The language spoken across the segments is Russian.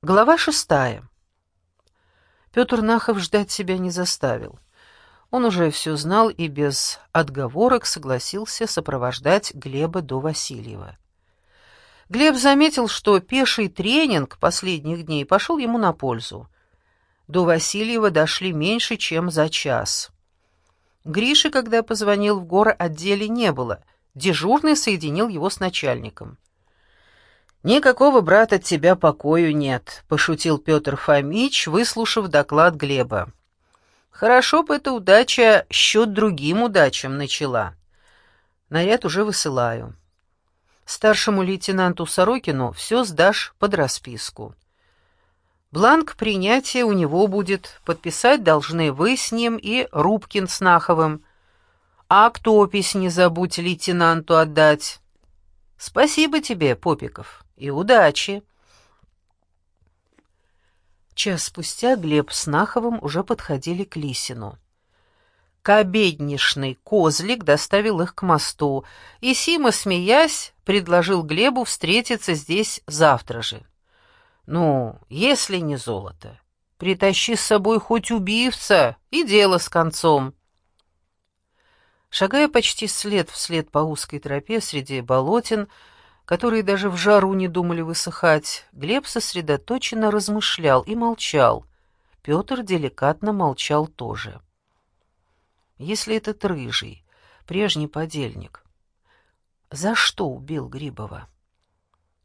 Глава шестая. Петр Нахов ждать себя не заставил. Он уже все знал и без отговорок согласился сопровождать Глеба до Васильева. Глеб заметил, что пеший тренинг последних дней пошел ему на пользу. До Васильева дошли меньше, чем за час. Гриши, когда позвонил в горы отделе, не было. Дежурный соединил его с начальником. «Никакого, брат, от тебя покою нет», — пошутил Петр Фомич, выслушав доклад Глеба. «Хорошо бы эта удача счет другим удачам начала. Наряд уже высылаю. Старшему лейтенанту Сорокину все сдашь под расписку. Бланк принятия у него будет, подписать должны вы с ним и Рубкин с Наховым. А опись не забудь лейтенанту отдать. Спасибо тебе, Попиков». И удачи!» Час спустя Глеб с Наховым уже подходили к Лисину. Кобеднишный козлик доставил их к мосту, и Сима, смеясь, предложил Глебу встретиться здесь завтра же. «Ну, если не золото, притащи с собой хоть убивца, и дело с концом». Шагая почти след вслед по узкой тропе среди болотин, которые даже в жару не думали высыхать, Глеб сосредоточенно размышлял и молчал. Петр деликатно молчал тоже. Если этот рыжий, прежний подельник, за что убил Грибова?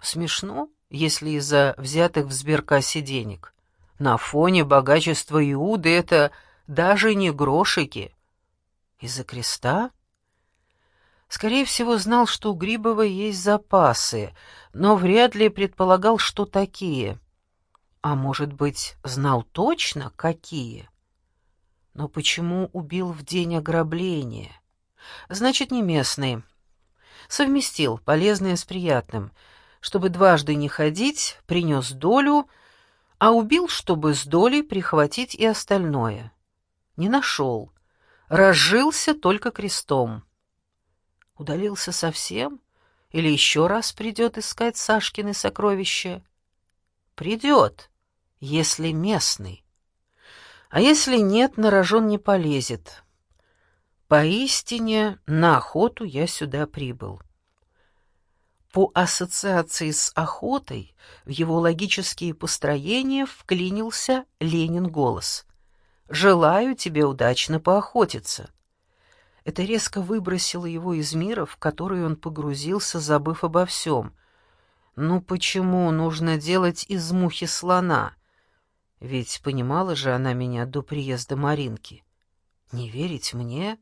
Смешно, если из-за взятых в сберкассе денег. На фоне богачества Иуды это даже не грошики. Из-за креста? Скорее всего, знал, что у Грибова есть запасы, но вряд ли предполагал, что такие. А может быть, знал точно, какие? Но почему убил в день ограбления? Значит, не местный. Совместил полезное с приятным. Чтобы дважды не ходить, принес долю, а убил, чтобы с долей прихватить и остальное. Не нашел. Разжился только крестом. Удалился совсем? Или еще раз придет искать Сашкины сокровища? Придет, если местный. А если нет, на рожон не полезет. Поистине, на охоту я сюда прибыл. По ассоциации с охотой в его логические построения вклинился Ленин голос. «Желаю тебе удачно поохотиться». Это резко выбросило его из мира, в который он погрузился, забыв обо всем. Ну почему нужно делать из мухи слона? Ведь понимала же она меня до приезда Маринки. Не верить мне?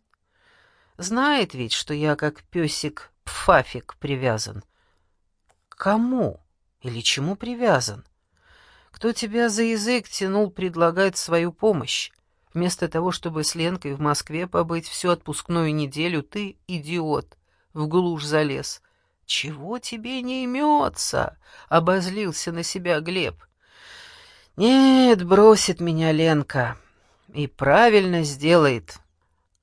Знает ведь, что я как песик Пфафик привязан. кому или чему привязан? Кто тебя за язык тянул предлагать свою помощь? Вместо того, чтобы с Ленкой в Москве побыть всю отпускную неделю, ты, идиот, в глушь залез. Чего тебе не имется? — обозлился на себя Глеб. Нет, бросит меня Ленка. И правильно сделает.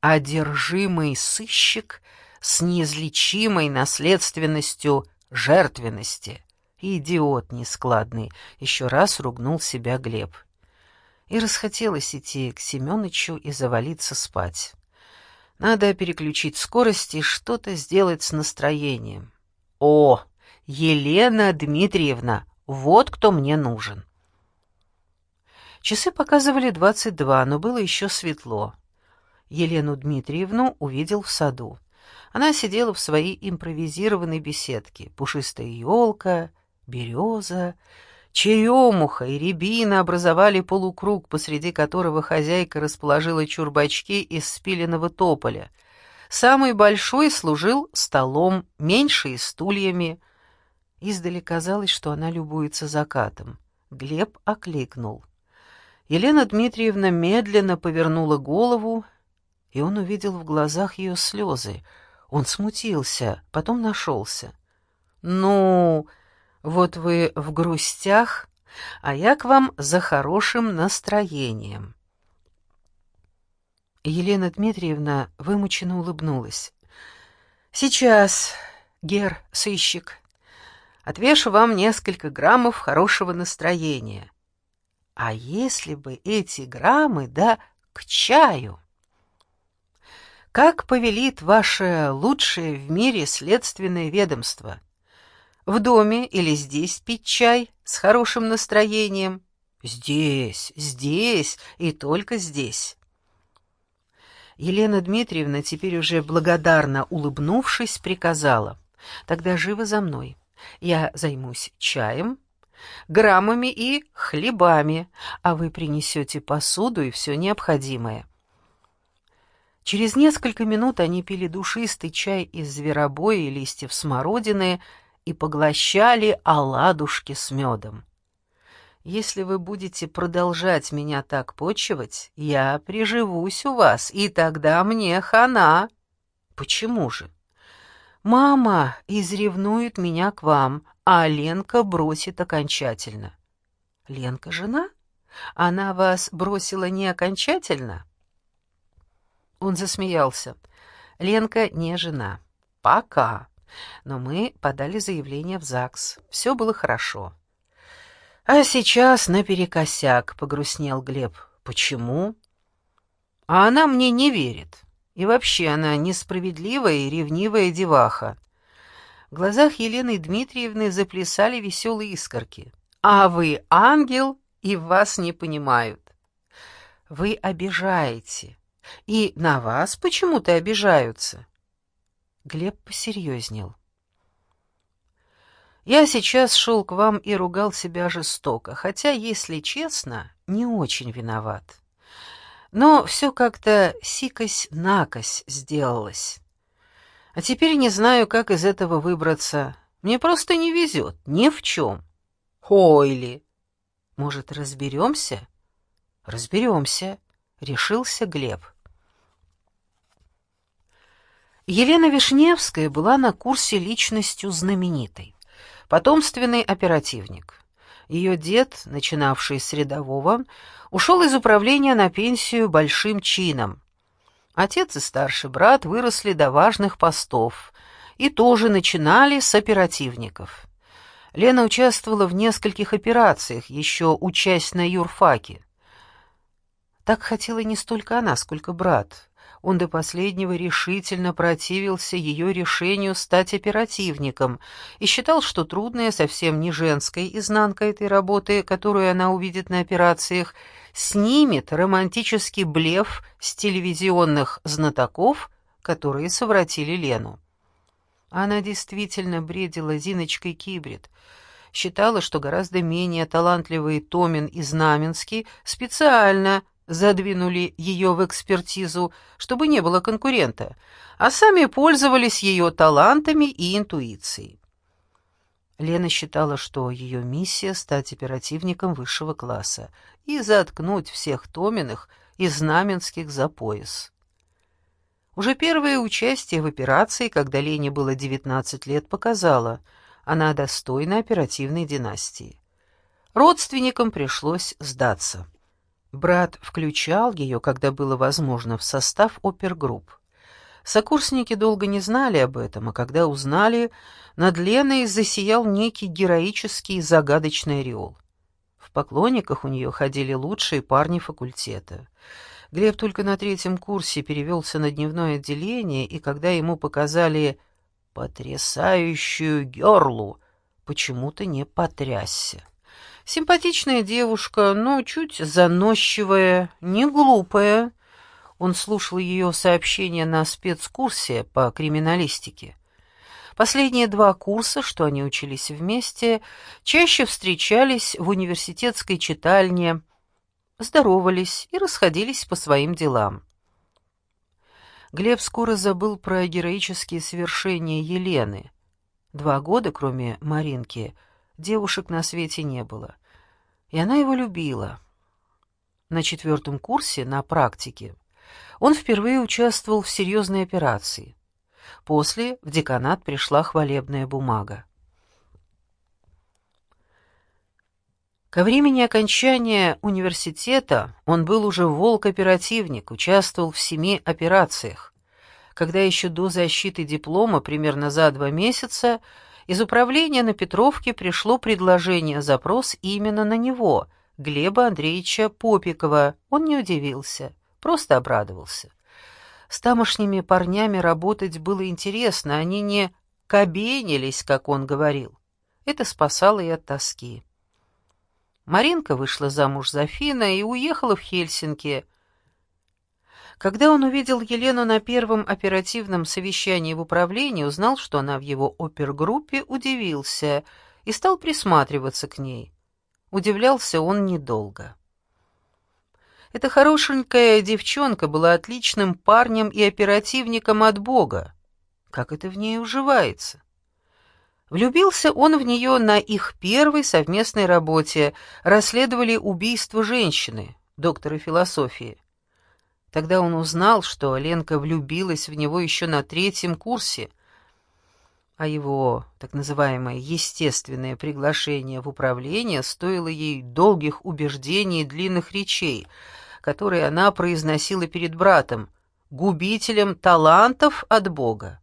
Одержимый сыщик с неизлечимой наследственностью жертвенности. Идиот нескладный, еще раз ругнул себя Глеб и расхотелось идти к Семёнычу и завалиться спать. Надо переключить скорость и что-то сделать с настроением. О, Елена Дмитриевна, вот кто мне нужен. Часы показывали двадцать два, но было еще светло. Елену Дмитриевну увидел в саду. Она сидела в своей импровизированной беседке. Пушистая елка, береза, Черемуха и рябина образовали полукруг, посреди которого хозяйка расположила чурбачки из спиленного тополя. Самый большой служил столом, меньшие — стульями. Издали казалось, что она любуется закатом. Глеб окликнул. Елена Дмитриевна медленно повернула голову, и он увидел в глазах ее слезы. Он смутился, потом нашелся. «Ну...» Вот вы в грустях, а я к вам за хорошим настроением». Елена Дмитриевна вымученно улыбнулась. «Сейчас, Гер, сыщик. Отвешу вам несколько граммов хорошего настроения. А если бы эти граммы, да к чаю? Как повелит ваше лучшее в мире следственное ведомство? В доме или здесь пить чай с хорошим настроением? Здесь, здесь и только здесь. Елена Дмитриевна, теперь уже благодарно улыбнувшись, приказала. «Тогда живо за мной. Я займусь чаем, граммами и хлебами, а вы принесете посуду и все необходимое». Через несколько минут они пили душистый чай из зверобоя и листьев смородины и поглощали оладушки с медом. Если вы будете продолжать меня так почивать, я приживусь у вас, и тогда мне хана. Почему же? Мама изревнует меня к вам, а Ленка бросит окончательно. Ленка жена? Она вас бросила не окончательно? Он засмеялся. Ленка не жена. Пока. Но мы подали заявление в ЗАГС. Все было хорошо. А сейчас наперекосяк, погрустнел Глеб. Почему? А она мне не верит. И вообще она несправедливая и ревнивая деваха. В глазах Елены Дмитриевны заплясали веселые искорки. А вы ангел, и вас не понимают. Вы обижаете. И на вас почему-то обижаются. Глеб посерьезнел. Я сейчас шел к вам и ругал себя жестоко, хотя, если честно, не очень виноват. Но все как-то сикось-накось сделалось. А теперь не знаю, как из этого выбраться. Мне просто не везет, ни в чем. Хойли. Может, разберемся? Разберемся, решился Глеб. Елена Вишневская была на курсе личностью знаменитой потомственный оперативник. Ее дед, начинавший с рядового, ушел из управления на пенсию большим чином. Отец и старший брат выросли до важных постов и тоже начинали с оперативников. Лена участвовала в нескольких операциях, еще учась на юрфаке. Так хотела не столько она, сколько брат. Он до последнего решительно противился ее решению стать оперативником и считал, что трудная, совсем не женская изнанка этой работы, которую она увидит на операциях, снимет романтический блеф с телевизионных знатоков, которые совратили Лену. Она действительно бредила Зиночкой Кибрид, считала, что гораздо менее талантливый Томин и Знаменский специально задвинули ее в экспертизу, чтобы не было конкурента, а сами пользовались ее талантами и интуицией. Лена считала, что ее миссия — стать оперативником высшего класса и заткнуть всех Томиных и Знаменских за пояс. Уже первое участие в операции, когда Лене было 19 лет, показало, она достойна оперативной династии. Родственникам пришлось сдаться. Брат включал ее, когда было возможно, в состав опергрупп. Сокурсники долго не знали об этом, а когда узнали, над Леной засиял некий героический загадочный ореол. В поклонниках у нее ходили лучшие парни факультета. Глеб только на третьем курсе перевелся на дневное отделение, и когда ему показали «потрясающую герлу», почему-то не потрясся. Симпатичная девушка, но чуть заносчивая, не глупая. Он слушал ее сообщения на спецкурсе по криминалистике. Последние два курса, что они учились вместе, чаще встречались в университетской читальне, здоровались и расходились по своим делам. Глеб скоро забыл про героические свершения Елены. Два года, кроме Маринки, — девушек на свете не было. И она его любила. На четвертом курсе, на практике, он впервые участвовал в серьезной операции. После в деканат пришла хвалебная бумага. Ко времени окончания университета он был уже волк-оперативник, участвовал в семи операциях. Когда еще до защиты диплома, примерно за два месяца, Из управления на Петровке пришло предложение-запрос именно на него, Глеба Андреевича Попикова. Он не удивился, просто обрадовался. С тамошними парнями работать было интересно, они не кабенились, как он говорил. Это спасало и от тоски. Маринка вышла замуж за Фина и уехала в Хельсинки. Когда он увидел Елену на первом оперативном совещании в управлении, узнал, что она в его опергруппе, удивился и стал присматриваться к ней. Удивлялся он недолго. Эта хорошенькая девчонка была отличным парнем и оперативником от Бога. Как это в ней уживается? Влюбился он в нее на их первой совместной работе, расследовали убийство женщины, доктора философии. Тогда он узнал, что Ленка влюбилась в него еще на третьем курсе, а его так называемое естественное приглашение в управление стоило ей долгих убеждений и длинных речей, которые она произносила перед братом, губителем талантов от Бога.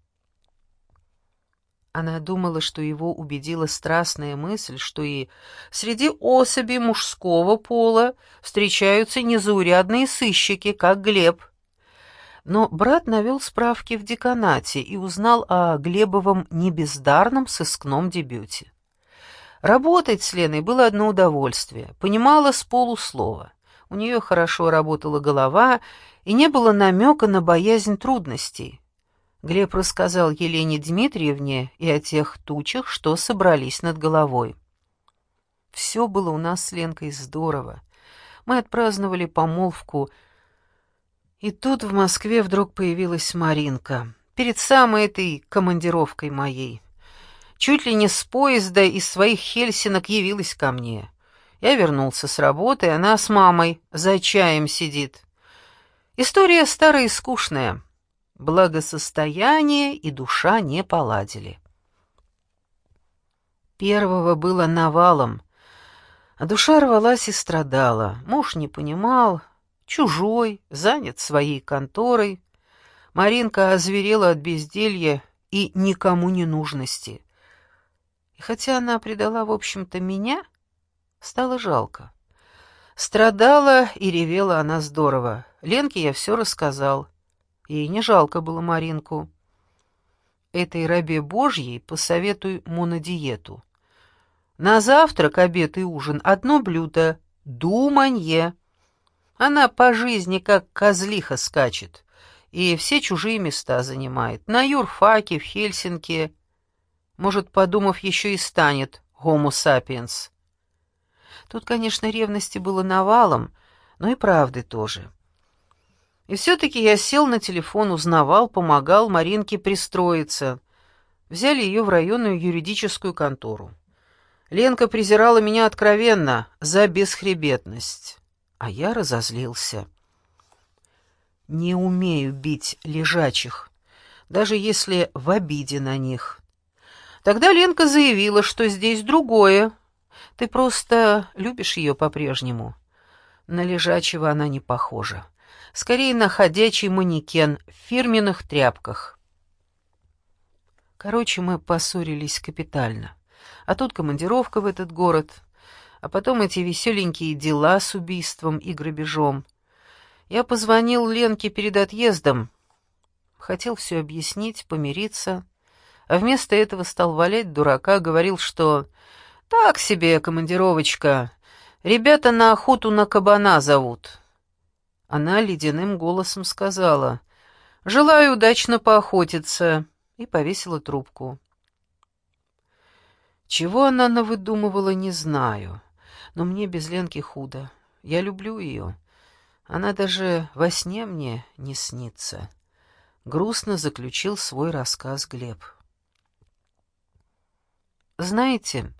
Она думала, что его убедила страстная мысль, что и среди особей мужского пола встречаются незаурядные сыщики, как Глеб. Но брат навел справки в деканате и узнал о Глебовом небездарном сыскном дебюте. Работать с Леной было одно удовольствие, понимала с полуслова. У нее хорошо работала голова, и не было намека на боязнь трудностей. Глеб рассказал Елене Дмитриевне и о тех тучах, что собрались над головой. Все было у нас с Ленкой здорово. Мы отпраздновали помолвку, и тут в Москве вдруг появилась Маринка, перед самой этой командировкой моей. Чуть ли не с поезда из своих хельсинок явилась ко мне. Я вернулся с работы, она с мамой за чаем сидит. История старая и скучная — Благосостояние и душа не поладили. Первого было навалом, а душа рвалась и страдала. Муж не понимал, чужой, занят своей конторой. Маринка озверела от безделья и никому не нужности. И хотя она предала, в общем-то, меня, стало жалко. Страдала и ревела она здорово. Ленке я все рассказал. Ей не жалко было Маринку. Этой рабе Божьей посоветуй монодиету. На завтрак, обед и ужин одно блюдо — думанье. Она по жизни как козлиха скачет и все чужие места занимает. На юрфаке, в Хельсинки. Может, подумав, еще и станет homo sapiens. Тут, конечно, ревности было навалом, но и правды тоже. И все-таки я сел на телефон, узнавал, помогал Маринке пристроиться. Взяли ее в районную юридическую контору. Ленка презирала меня откровенно за бесхребетность, а я разозлился. Не умею бить лежачих, даже если в обиде на них. Тогда Ленка заявила, что здесь другое. Ты просто любишь ее по-прежнему. На лежачего она не похожа скорее на ходячий манекен в фирменных тряпках. Короче, мы поссорились капитально. А тут командировка в этот город, а потом эти веселенькие дела с убийством и грабежом. Я позвонил Ленке перед отъездом, хотел все объяснить, помириться, а вместо этого стал валять дурака, говорил, что «так себе командировочка, ребята на охоту на кабана зовут». Она ледяным голосом сказала «Желаю удачно поохотиться» и повесила трубку. Чего она навыдумывала, не знаю, но мне без Ленки худо. Я люблю ее. Она даже во сне мне не снится. Грустно заключил свой рассказ Глеб. Знаете,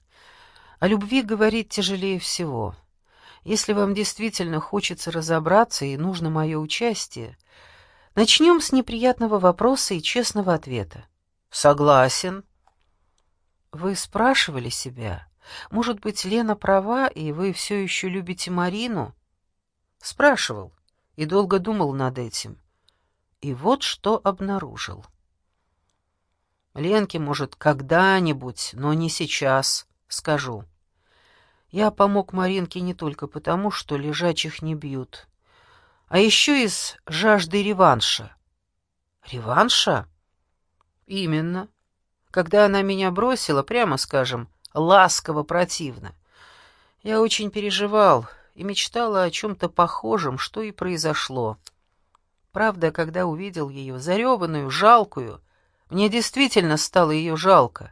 о любви говорить тяжелее всего — если вам действительно хочется разобраться и нужно мое участие, начнем с неприятного вопроса и честного ответа. Согласен. Вы спрашивали себя, может быть, Лена права, и вы все еще любите Марину? Спрашивал и долго думал над этим. И вот что обнаружил. Ленке, может, когда-нибудь, но не сейчас, скажу. Я помог Маринке не только потому, что лежачих не бьют, а еще из жажды реванша. Реванша? Именно. Когда она меня бросила, прямо скажем, ласково противно. Я очень переживал и мечтала о чем-то похожем, что и произошло. Правда, когда увидел ее, зареванную, жалкую, мне действительно стало ее жалко.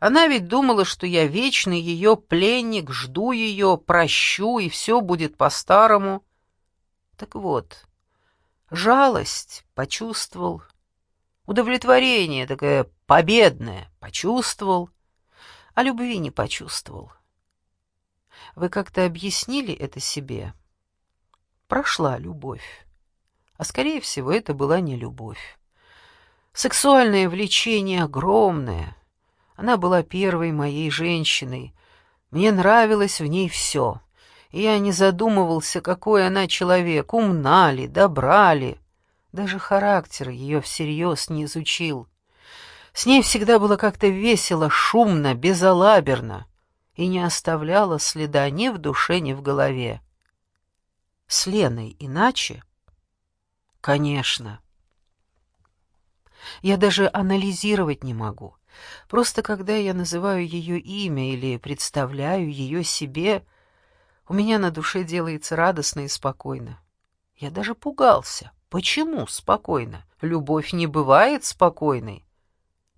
Она ведь думала, что я вечный ее пленник, жду ее, прощу, и все будет по-старому. Так вот, жалость почувствовал, удовлетворение такое победное почувствовал, а любви не почувствовал. Вы как-то объяснили это себе? Прошла любовь. А скорее всего, это была не любовь. Сексуальное влечение огромное. Она была первой моей женщиной. Мне нравилось в ней все я не задумывался, какой она человек, умна ли, добра ли. Даже характер ее всерьез не изучил. С ней всегда было как-то весело, шумно, безалаберно и не оставляла следа ни в душе, ни в голове. С Леной иначе? Конечно. Я даже анализировать не могу. Просто когда я называю ее имя или представляю ее себе, у меня на душе делается радостно и спокойно. Я даже пугался. Почему спокойно? Любовь не бывает спокойной.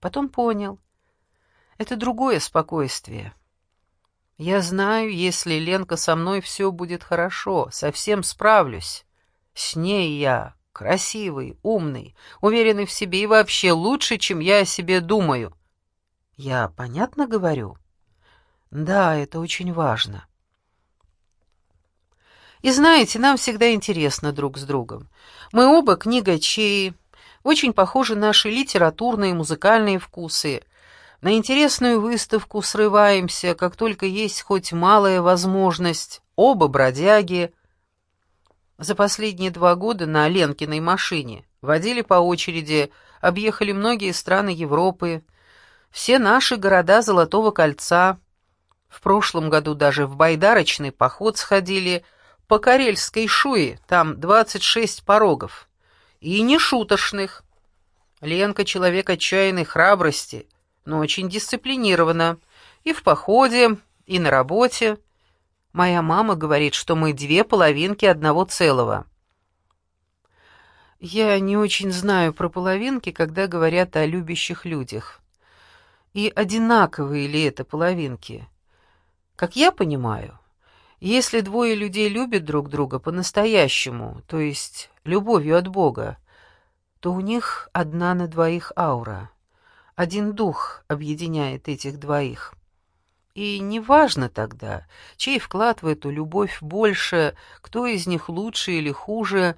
Потом понял. Это другое спокойствие. Я знаю, если Ленка со мной все будет хорошо, совсем справлюсь. С ней я красивый, умный, уверенный в себе и вообще лучше, чем я о себе думаю. Я понятно говорю? Да, это очень важно. И знаете, нам всегда интересно друг с другом. Мы оба книгачи, очень похожи наши литературные и музыкальные вкусы. На интересную выставку срываемся, как только есть хоть малая возможность. Оба бродяги. За последние два года на Ленкиной машине водили по очереди, объехали многие страны Европы, все наши города Золотого кольца. В прошлом году даже в байдарочный поход сходили – по карельской шуе, там двадцать шесть порогов. И не шуточных. Ленка человек отчаянной храбрости, но очень дисциплинирована. И в походе, и на работе. Моя мама говорит, что мы две половинки одного целого. Я не очень знаю про половинки, когда говорят о любящих людях. И одинаковые ли это половинки? Как я понимаю, если двое людей любят друг друга по-настоящему, то есть любовью от Бога, то у них одна на двоих аура. Один дух объединяет этих двоих. И неважно тогда, чей вклад в эту любовь больше, кто из них лучше или хуже,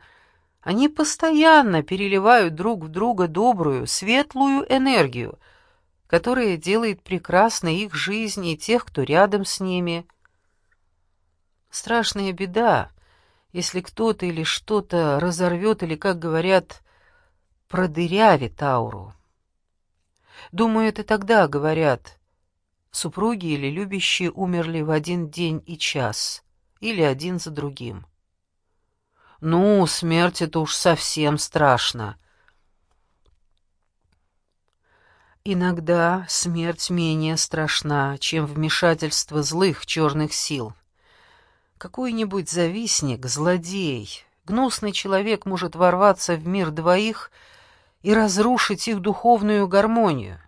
они постоянно переливают друг в друга добрую, светлую энергию, которая делает прекрасной их жизнь и тех, кто рядом с ними – Страшная беда, если кто-то или что-то разорвет или, как говорят, продырявит ауру. Думаю, это тогда говорят, супруги или любящие умерли в один день и час, или один за другим. Ну, смерть — это уж совсем страшно. Иногда смерть менее страшна, чем вмешательство злых черных сил. Какой-нибудь завистник, злодей, гнусный человек может ворваться в мир двоих и разрушить их духовную гармонию,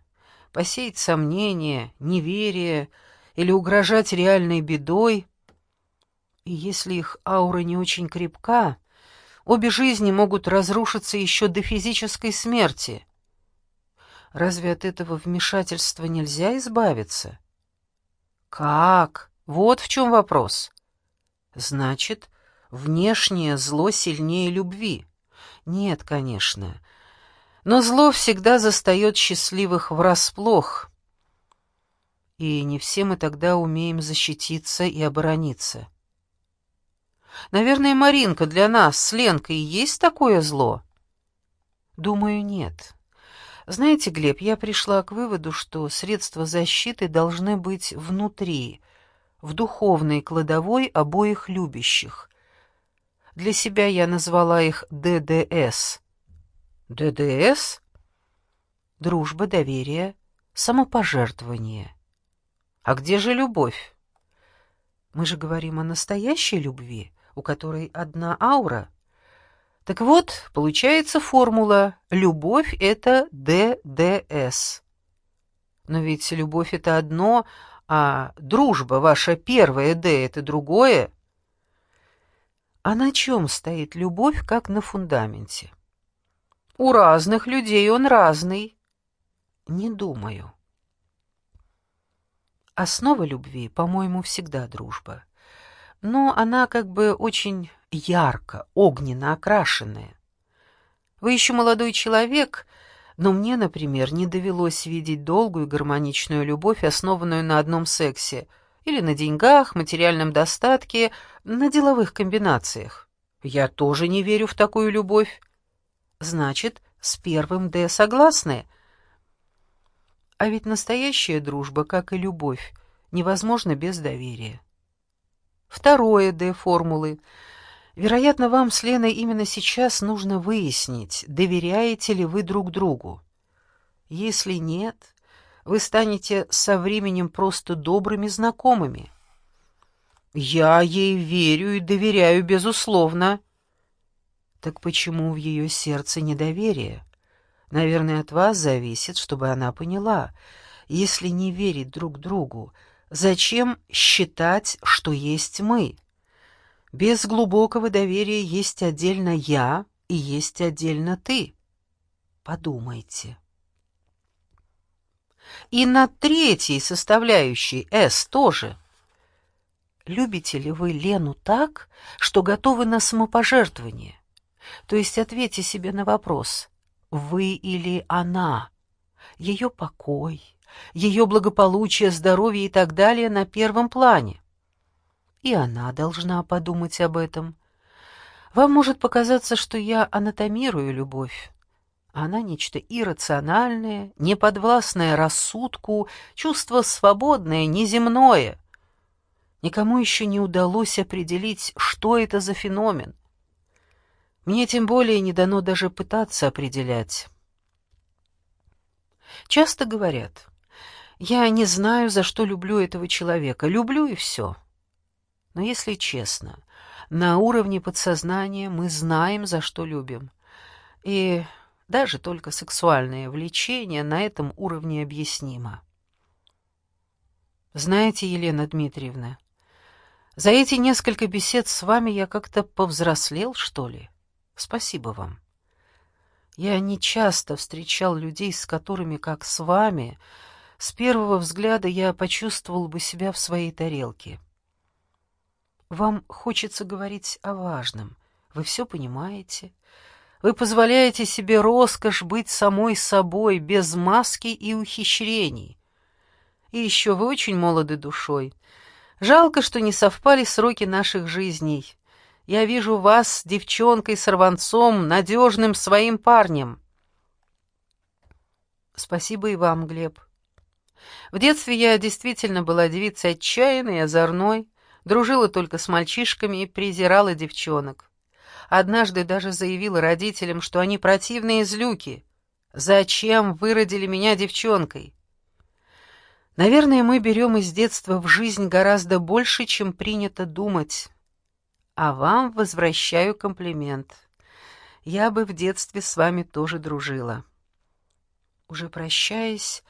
посеять сомнения, неверие или угрожать реальной бедой. И если их аура не очень крепка, обе жизни могут разрушиться еще до физической смерти. Разве от этого вмешательства нельзя избавиться? Как? Вот в чем вопрос. Значит, внешнее зло сильнее любви. Нет, конечно. Но зло всегда застает счастливых врасплох. И не все мы тогда умеем защититься и оборониться. Наверное, Маринка для нас с Ленкой есть такое зло? Думаю, нет. Знаете, Глеб, я пришла к выводу, что средства защиты должны быть внутри, в духовной кладовой обоих любящих. Для себя я назвала их ДДС. ДДС? Дружба, доверие, самопожертвование. А где же любовь? Мы же говорим о настоящей любви, у которой одна аура — так вот, получается формула «любовь — это ДДС». Но ведь любовь — это одно, а дружба, ваша первая «Д» — это другое. А на чем стоит любовь, как на фундаменте? У разных людей он разный. Не думаю. Основа любви, по-моему, всегда дружба. Но она как бы очень ярко, огненно окрашенные. Вы еще молодой человек, но мне, например, не довелось видеть долгую гармоничную любовь, основанную на одном сексе, или на деньгах, материальном достатке, на деловых комбинациях. Я тоже не верю в такую любовь. Значит, с первым «Д» согласны? А ведь настоящая дружба, как и любовь, невозможна без доверия. Второе «Д» формулы — Вероятно, вам с Леной именно сейчас нужно выяснить, доверяете ли вы друг другу. Если нет, вы станете со временем просто добрыми знакомыми. Я ей верю и доверяю, безусловно. Так почему в ее сердце недоверие? Наверное, от вас зависит, чтобы она поняла. Если не верить друг другу, зачем считать, что есть мы? Без глубокого доверия есть отдельно я и есть отдельно ты. Подумайте. И на третьей составляющей «С» тоже. Любите ли вы Лену так, что готовы на самопожертвование? То есть ответьте себе на вопрос «Вы или она?» Ее покой, ее благополучие, здоровье и так далее на первом плане и она должна подумать об этом. Вам может показаться, что я анатомирую любовь. Она нечто иррациональное, неподвластное рассудку, чувство свободное, неземное. Никому еще не удалось определить, что это за феномен. Мне тем более не дано даже пытаться определять. Часто говорят, я не знаю, за что люблю этого человека, люблю и все. Но если честно, на уровне подсознания мы знаем, за что любим. И даже только сексуальное влечение на этом уровне объяснимо. Знаете, Елена Дмитриевна, за эти несколько бесед с вами я как-то повзрослел, что ли? Спасибо вам. Я не часто встречал людей, с которыми, как с вами, с первого взгляда я почувствовал бы себя в своей тарелке. Вам хочется говорить о важном. Вы все понимаете. Вы позволяете себе роскошь быть самой собой, без маски и ухищрений. И еще вы очень молоды душой. Жалко, что не совпали сроки наших жизней. Я вижу вас девчонкой-сорванцом, надежным своим парнем. Спасибо и вам, Глеб. В детстве я действительно была девицей отчаянной озорной, дружила только с мальчишками и презирала девчонок. Однажды даже заявила родителям, что они противные злюки. Зачем выродили меня девчонкой? Наверное, мы берем из детства в жизнь гораздо больше, чем принято думать. А вам возвращаю комплимент. Я бы в детстве с вами тоже дружила. Уже прощаясь,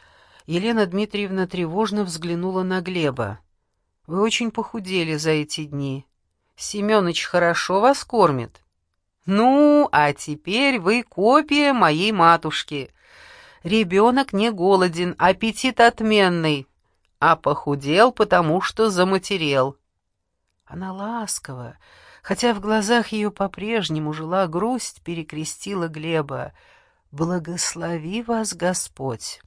Елена Дмитриевна тревожно взглянула на Глеба. Вы очень похудели за эти дни. Семёныч хорошо вас кормит. Ну, а теперь вы копия моей матушки. Ребенок не голоден, аппетит отменный, а похудел, потому что заматерел. Она ласково, хотя в глазах ее по-прежнему жила грусть, перекрестила Глеба. «Благослови вас Господь!»